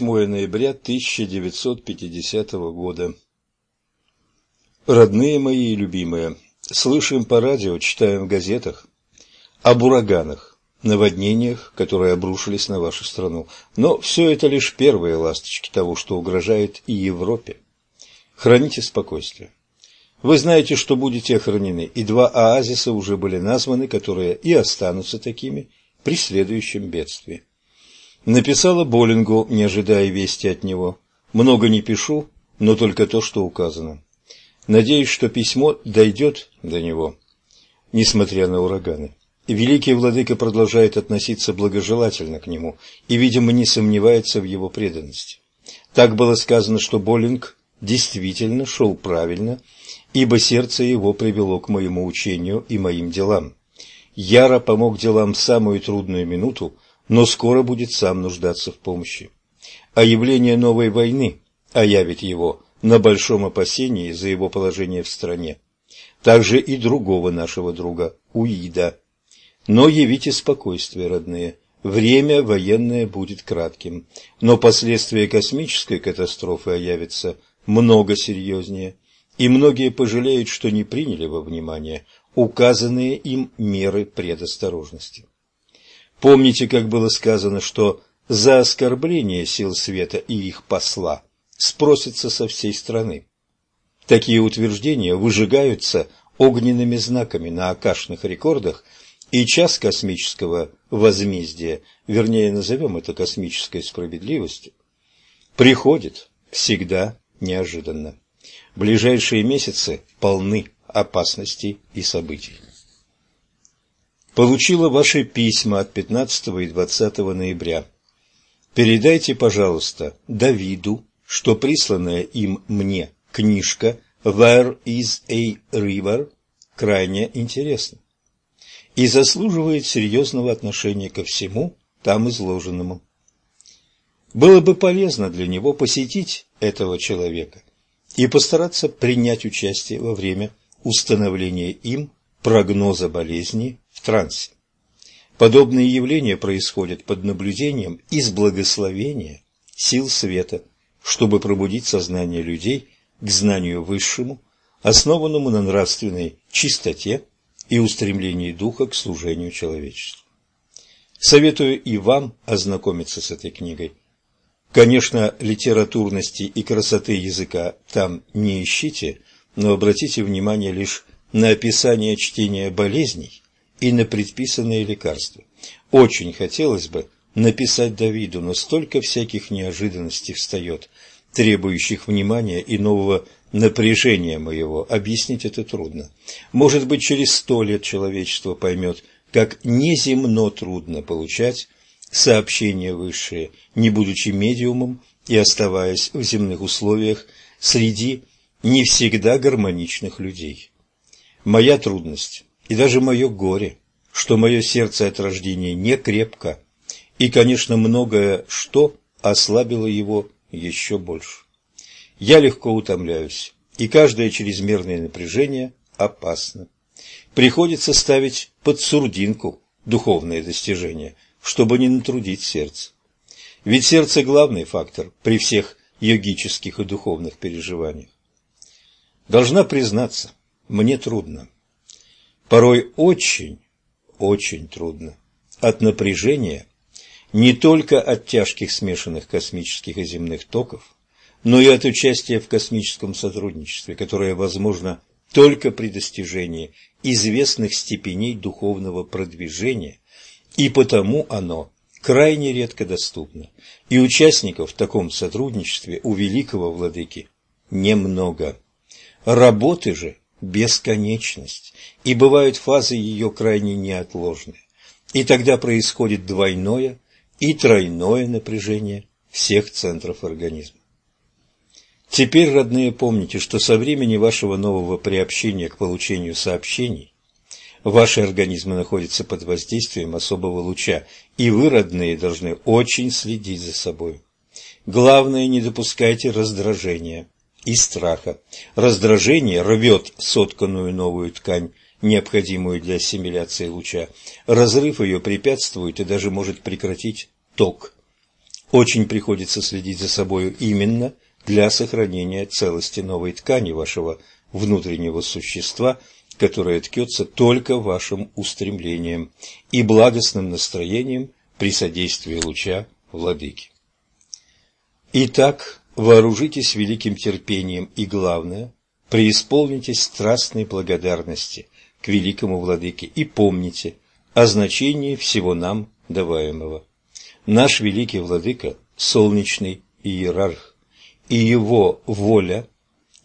8 ноября 1950 года. Родные мои и любимые, слышим по радио, читаем в газетах об ураганах, наводнениях, которые обрушились на вашу страну. Но все это лишь первые ласточки того, что угрожает и Европе. Храните спокойствие. Вы знаете, что будете охранены, и два оазиса уже были названы, которые и останутся такими при следующем бедствии. Написала Боллингу, не ожидая вести от него. Много не пишу, но только то, что указано. Надеюсь, что письмо дойдет до него, несмотря на ураганы. Великий владыка продолжает относиться благожелательно к нему и, видимо, не сомневается в его преданности. Так было сказано, что Боллинг действительно шел правильно ибо сердце его привело к моему учению и моим делам. Яро помог делам в самую трудную минуту, но скоро будет сам нуждаться в помощи. А явление новой войны оявит его на большом опасении за его положение в стране. Также и другого нашего друга, Уида. Но явите спокойствие, родные. Время военное будет кратким, но последствия космической катастрофы оявятся много серьезнее и многие пожалеют, что не приняли во внимание указанные им меры предосторожности. Помните, как было сказано, что за оскорбление сил света и их посла спросится со всей страны. Такие утверждения выжигаются огненными знаками на акашных рекордах, и час космического возмездия, вернее назовем это космической справедливостью, приходит всегда неожиданно. Ближайшие месяцы полны опасностей и событий. Получила ваши письма от 15 и 20 ноября. Передайте, пожалуйста, Давиду, что присланная им мне книжка «Where is a River» крайне интересна и заслуживает серьезного отношения ко всему там изложенному. Было бы полезно для него посетить этого человека и постараться принять участие во время установления им прогноза болезни в трансе. Подобные явления происходят под наблюдением из благословения сил света, чтобы пробудить сознание людей к знанию высшему, основанному на нравственной чистоте и устремлении духа к служению человечеству. Советую и вам ознакомиться с этой книгой – Конечно, литературности и красоты языка там не ищите, но обратите внимание лишь на описание чтения болезней и на предписанные лекарства. Очень хотелось бы написать Давиду, но столько всяких неожиданностей встает, требующих внимания и нового напряжения моего. Объяснить это трудно. Может быть, через сто лет человечество поймет, как неземно трудно получать сообщения высшие, не будучи медиумом и оставаясь в земных условиях среди не всегда гармоничных людей. Моя трудность и даже мое горе, что мое сердце от рождения не крепко, и, конечно, многое что ослабило его еще больше. Я легко утомляюсь, и каждое чрезмерное напряжение опасно. Приходится ставить под сурдинку духовные достижения – чтобы не натрудить сердце. Ведь сердце – главный фактор при всех йогических и духовных переживаниях. Должна признаться, мне трудно. Порой очень, очень трудно. От напряжения, не только от тяжких смешанных космических и земных токов, но и от участия в космическом сотрудничестве, которое возможно только при достижении известных степеней духовного продвижения и потому оно крайне редко доступно, и участников в таком сотрудничестве у великого владыки немного. Работы же бесконечность, и бывают фазы ее крайне неотложные, и тогда происходит двойное и тройное напряжение всех центров организма. Теперь, родные, помните, что со времени вашего нового приобщения к получению сообщений Ваши организмы находятся под воздействием особого луча, и вы, родные, должны очень следить за собой. Главное, не допускайте раздражения и страха. Раздражение рвет сотканную новую ткань, необходимую для ассимиляции луча. Разрыв ее препятствует и даже может прекратить ток. Очень приходится следить за собою именно для сохранения целости новой ткани вашего внутреннего существа, которая ткется только вашим устремлением и благостным настроением при содействии луча Владыки. Итак, вооружитесь великим терпением и, главное, преисполнитесь страстной благодарности к великому Владыке и помните о значении всего нам даваемого. Наш великий Владыка – солнечный иерарх, и его воля,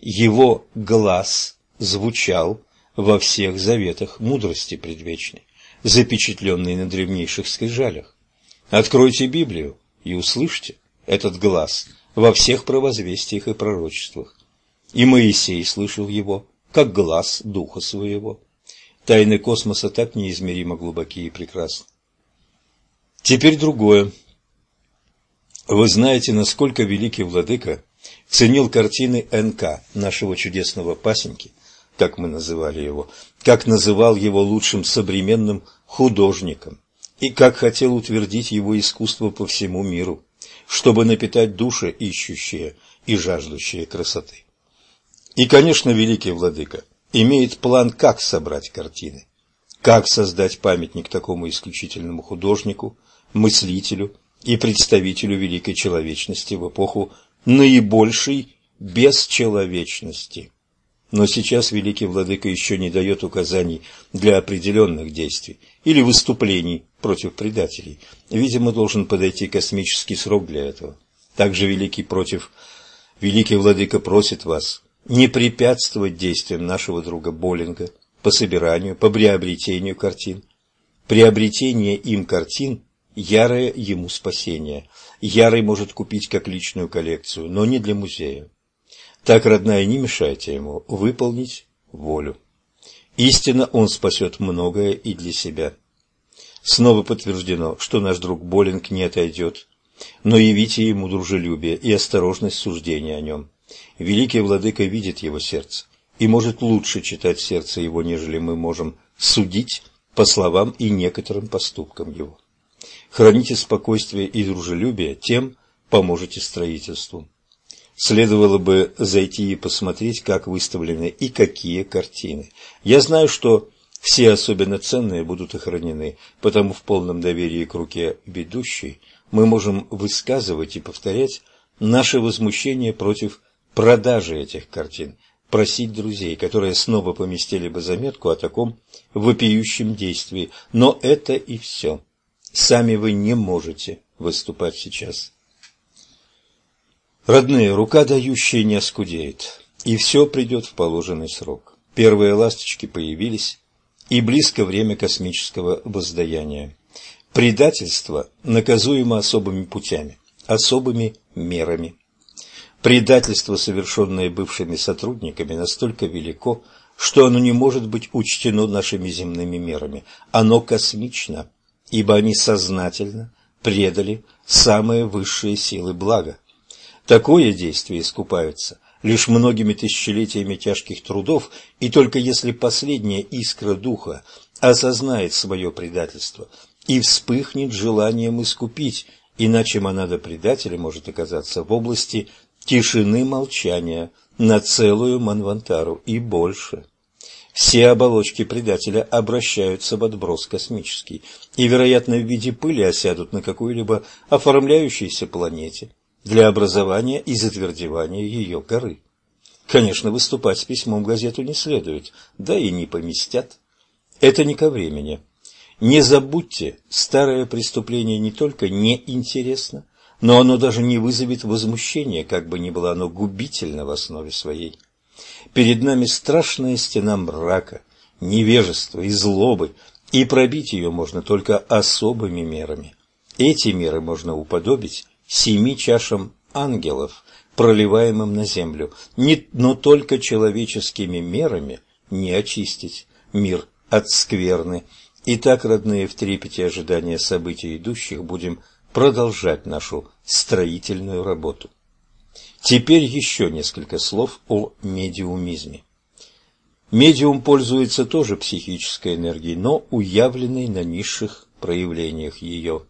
его глаз звучал во всех заветах мудрости предвечной, запечатленной на древнейших скрижалях. Откройте Библию и услышьте этот глаз во всех провозвестиях и пророчествах. И Моисей слышал его, как глаз духа своего. Тайны космоса так неизмеримо глубокие и прекрасны. Теперь другое. Вы знаете, насколько великий владыка ценил картины НК, нашего чудесного пасенки, как мы называли его, как называл его лучшим современным художником и как хотел утвердить его искусство по всему миру, чтобы напитать души ищущие и жаждущие красоты. И, конечно, великий владыка имеет план, как собрать картины, как создать памятник такому исключительному художнику, мыслителю и представителю великой человечности в эпоху наибольшей бесчеловечности. Но сейчас великий владыка еще не дает указаний для определенных действий или выступлений против предателей. Видимо, должен подойти космический срок для этого. Также великий против великий владыка просит вас не препятствовать действиям нашего друга Боллинга по собиранию, по приобретению картин. Приобретение им картин – ярое ему спасение. Ярый может купить как личную коллекцию, но не для музея. Так, родная, не мешайте ему выполнить волю. Истинно он спасет многое и для себя. Снова подтверждено, что наш друг Болинг не отойдет, но явите ему дружелюбие и осторожность суждения о нем. Великий владыка видит его сердце и может лучше читать сердце его, нежели мы можем судить по словам и некоторым поступкам его. Храните спокойствие и дружелюбие, тем поможете строительству. Следовало бы зайти и посмотреть, как выставлены и какие картины. Я знаю, что все особенно ценные будут охранены, потому в полном доверии к руке ведущей мы можем высказывать и повторять наше возмущение против продажи этих картин, просить друзей, которые снова поместили бы заметку о таком вопиющем действии. Но это и все. Сами вы не можете выступать сейчас. Родные, рука дающая не оскудеет, и все придет в положенный срок. Первые ласточки появились, и близко время космического воздаяния. Предательство наказуемо особыми путями, особыми мерами. Предательство, совершенное бывшими сотрудниками, настолько велико, что оно не может быть учтено нашими земными мерами. Оно космично, ибо они сознательно предали самые высшие силы блага. Такое действие искупается лишь многими тысячелетиями тяжких трудов, и только если последняя искра духа осознает свое предательство и вспыхнет желанием искупить, иначе монада предателя может оказаться в области тишины молчания на целую манвантару и больше. Все оболочки предателя обращаются в отброс космический и, вероятно, в виде пыли осядут на какой-либо оформляющейся планете – для образования и затвердевания ее коры. Конечно, выступать с письмом в газету не следует, да и не поместят. Это не ко времени. Не забудьте, старое преступление не только неинтересно, но оно даже не вызовет возмущения, как бы ни было оно губительно в основе своей. Перед нами страшная стена мрака, невежества и злобы, и пробить ее можно только особыми мерами. Эти меры можно уподобить семи чашам ангелов, проливаемым на землю, но только человеческими мерами не очистить мир от скверны. Итак, родные, в трепете ожидания событий идущих будем продолжать нашу строительную работу. Теперь еще несколько слов о медиумизме. Медиум пользуется тоже психической энергией, но уявленной на низших проявлениях ее.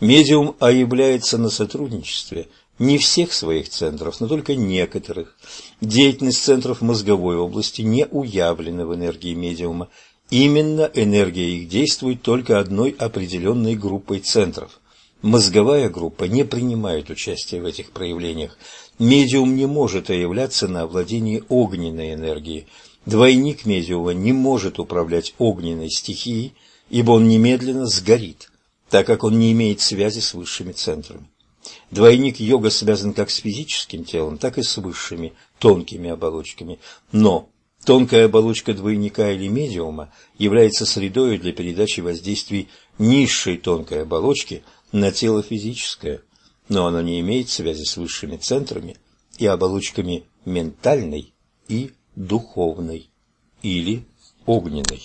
Медиум оявляется на сотрудничестве не всех своих центров, но только некоторых. Деятельность центров мозговой области не уявлена в энергии медиума. Именно энергия их действует только одной определенной группой центров. Мозговая группа не принимает участия в этих проявлениях. Медиум не может оявляться на овладении огненной энергией. Двойник медиума не может управлять огненной стихией, ибо он немедленно сгорит, так как он не имеет связи с высшими центрами. Двойник йога связан как с физическим телом, так и с высшими, тонкими оболочками. Но тонкая оболочка двойника или медиума является средой для передачи воздействий низшей тонкой оболочки на тело физическое, но оно не имеет связи с высшими центрами и оболочками ментальной и духовной или огненной.